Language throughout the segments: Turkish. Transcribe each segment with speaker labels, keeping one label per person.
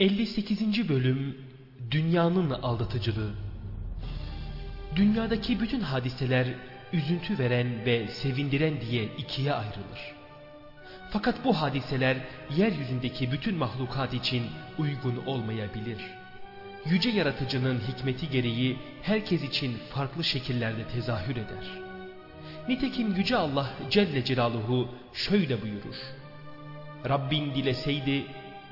Speaker 1: 58. Bölüm Dünyanın Aldatıcılığı Dünyadaki bütün hadiseler üzüntü veren ve sevindiren diye ikiye ayrılır. Fakat bu hadiseler yeryüzündeki bütün mahlukat için uygun olmayabilir. Yüce Yaratıcının hikmeti gereği herkes için farklı şekillerde tezahür eder. Nitekim Yüce Allah Celle Celaluhu şöyle buyurur. Rabbin dileseydi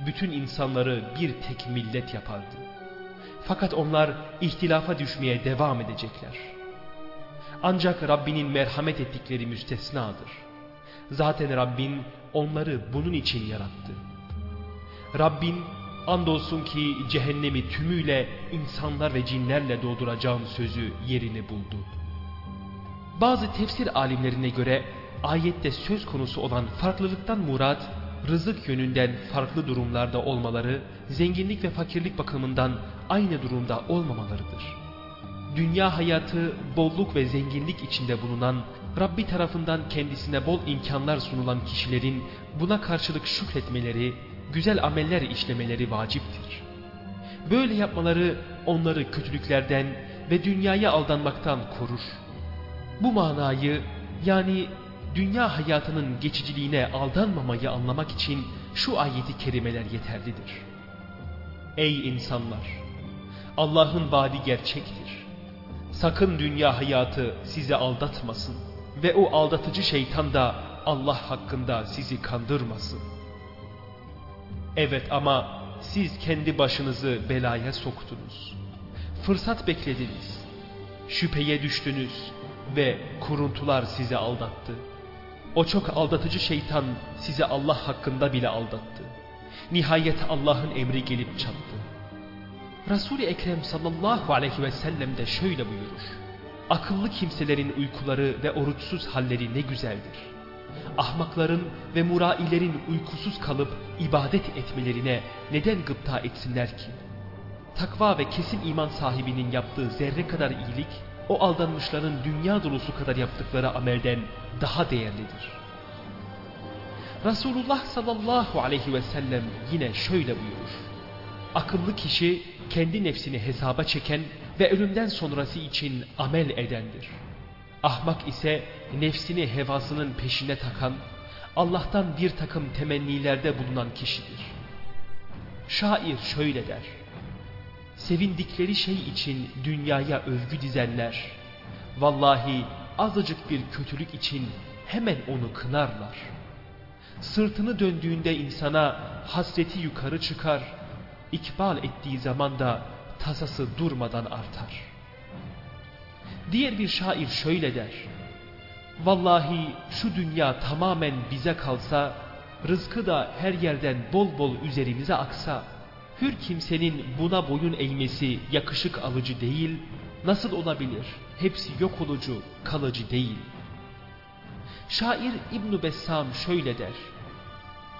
Speaker 1: bütün insanları bir tek millet yapardı. Fakat onlar ihtilafa düşmeye devam edecekler. Ancak Rabbinin merhamet ettikleri müstesnadır. Zaten Rabbin onları bunun için yarattı. Rabbin andolsun ki cehennemi tümüyle insanlar ve cinlerle dolduracağım sözü yerini buldu. Bazı tefsir alimlerine göre ayette söz konusu olan farklılıktan murat rızık yönünden farklı durumlarda olmaları, zenginlik ve fakirlik bakımından aynı durumda olmamalarıdır. Dünya hayatı bolluk ve zenginlik içinde bulunan, Rabbi tarafından kendisine bol imkanlar sunulan kişilerin buna karşılık şükretmeleri, güzel ameller işlemeleri vaciptir. Böyle yapmaları onları kötülüklerden ve dünyaya aldanmaktan korur. Bu manayı yani dünya hayatının geçiciliğine aldanmamayı anlamak için şu ayeti kerimeler yeterlidir. Ey insanlar! Allah'ın vaadi gerçektir. Sakın dünya hayatı sizi aldatmasın ve o aldatıcı şeytan da Allah hakkında sizi kandırmasın. Evet ama siz kendi başınızı belaya soktunuz. Fırsat beklediniz. Şüpheye düştünüz ve kuruntular sizi aldattı. O çok aldatıcı şeytan sizi Allah hakkında bile aldattı. Nihayet Allah'ın emri gelip çattı. Resul-i Ekrem sallallahu aleyhi ve sellem de şöyle buyurur. Akıllı kimselerin uykuları ve oruçsuz halleri ne güzeldir. Ahmakların ve murailerin uykusuz kalıp ibadet etmelerine neden gıpta etsinler ki? Takva ve kesin iman sahibinin yaptığı zerre kadar iyilik, o aldanmışların dünya dolusu kadar yaptıkları amelden daha değerlidir. Resulullah sallallahu aleyhi ve sellem yine şöyle buyurur. Akıllı kişi kendi nefsini hesaba çeken ve ölümden sonrası için amel edendir. Ahmak ise nefsini hevasının peşine takan, Allah'tan bir takım temennilerde bulunan kişidir. Şair şöyle der. Sevindikleri şey için dünyaya övgü dizenler, vallahi azıcık bir kötülük için hemen onu kınarlar. Sırtını döndüğünde insana hasreti yukarı çıkar, ikbal ettiği zaman da tasası durmadan artar. Diğer bir şair şöyle der. Vallahi şu dünya tamamen bize kalsa, rızkı da her yerden bol bol üzerimize aksa, hür kimsenin buna boyun eğmesi yakışık alıcı değil, nasıl olabilir? Hepsi yok olucu, kalıcı değil. Şair İbn Bessam şöyle der.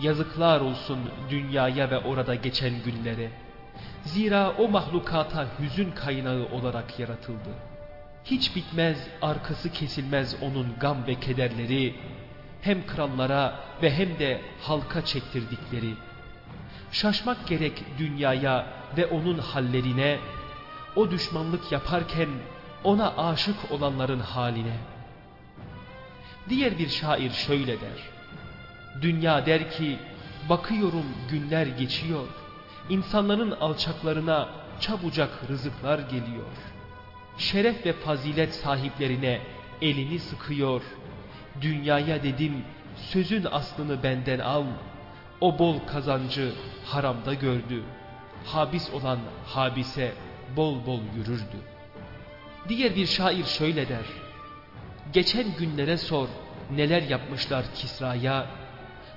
Speaker 1: Yazıklar olsun dünyaya ve orada geçen günlere. Zira o mahlukata hüzün kaynağı olarak yaratıldı. Hiç bitmez, arkası kesilmez onun gam ve kederleri, hem krallara ve hem de halka çektirdikleri. Şaşmak gerek dünyaya ve onun hallerine, o düşmanlık yaparken ona aşık olanların haline. Diğer bir şair şöyle der. Dünya der ki, bakıyorum günler geçiyor, insanların alçaklarına çabucak rızıklar geliyor. Şeref ve fazilet sahiplerine elini sıkıyor. Dünyaya dedim, sözün aslını benden al. O bol kazancı haramda gördü. Habis olan habise bol bol yürürdü. Diğer bir şair şöyle der. Geçen günlere sor neler yapmışlar Kisra'ya,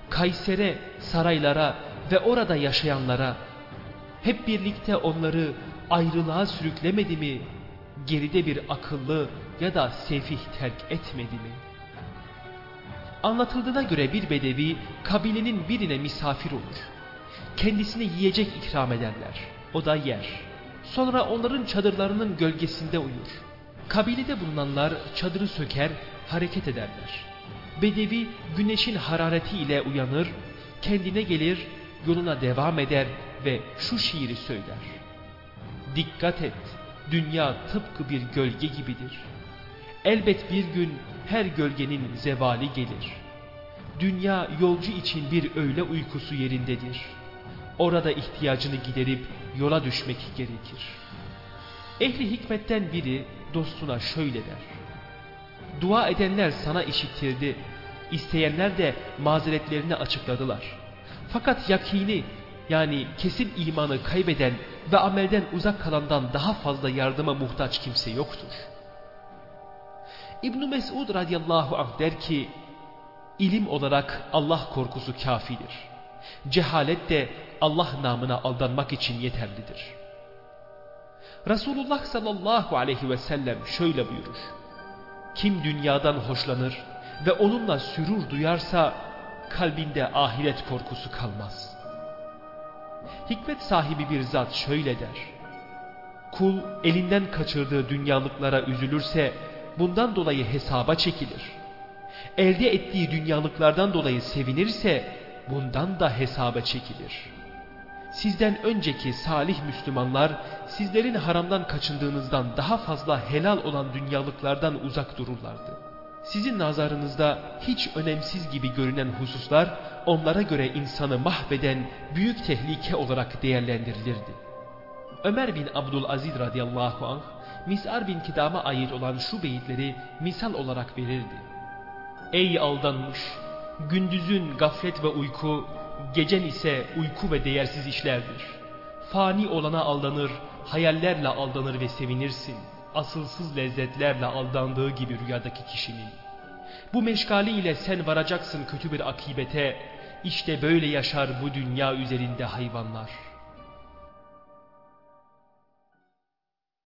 Speaker 1: Kayser'e, saraylara ve orada yaşayanlara. Hep birlikte onları ayrılığa sürüklemedi mi? Geride bir akıllı ya da sefih terk etmedi mi? Anlatıldığına göre bir bedevi kabilenin birine misafir olur. Kendisine yiyecek ikram ederler. O da yer. Sonra onların çadırlarının gölgesinde uyur. Kabilede bulunanlar çadırı söker, hareket ederler. Bedevi güneşin harareti ile uyanır, kendine gelir yoluna devam eder ve şu şiiri söyler. Dikkat et, dünya tıpkı bir gölge gibidir. Elbet bir gün her gölgenin zevali gelir. Dünya yolcu için bir öğle uykusu yerindedir. Orada ihtiyacını giderip yola düşmek gerekir. Ehli hikmetten biri dostuna şöyle der. Dua edenler sana işittirdi, isteyenler de mazeretlerini açıkladılar. Fakat yakini yani kesin imanı kaybeden ve amelden uzak kalandan daha fazla yardıma muhtaç kimse yoktur. İbn Mesud radıyallahu anh der ki, ilim olarak Allah korkusu kafidir. Cehalet de Allah namına aldanmak için yeterlidir. Resulullah sallallahu aleyhi ve sellem şöyle buyurur. Kim dünyadan hoşlanır ve onunla sürur duyarsa kalbinde ahiret korkusu kalmaz. Hikmet sahibi bir zat şöyle der. Kul elinden kaçırdığı dünyalıklara üzülürse bundan dolayı hesaba çekilir. Elde ettiği dünyalıklardan dolayı sevinirse bundan da hesaba çekilir. Sizden önceki salih Müslümanlar sizlerin haramdan kaçındığınızdan daha fazla helal olan dünyalıklardan uzak dururlardı. Sizin nazarınızda hiç önemsiz gibi görünen hususlar onlara göre insanı mahveden büyük tehlike olarak değerlendirilirdi. Ömer bin Abdülaziz radıyallahu anh Mis'ar bin Kidam'a ait olan şu beyitleri misal olarak verirdi. Ey aldanmış! Gündüzün gaflet ve uyku, gecen ise uyku ve değersiz işlerdir. Fani olana aldanır, hayallerle aldanır ve sevinirsin. Asılsız lezzetlerle aldandığı gibi rüyadaki kişinin. Bu meşgali ile sen varacaksın kötü bir akibete. İşte böyle yaşar bu dünya üzerinde hayvanlar.''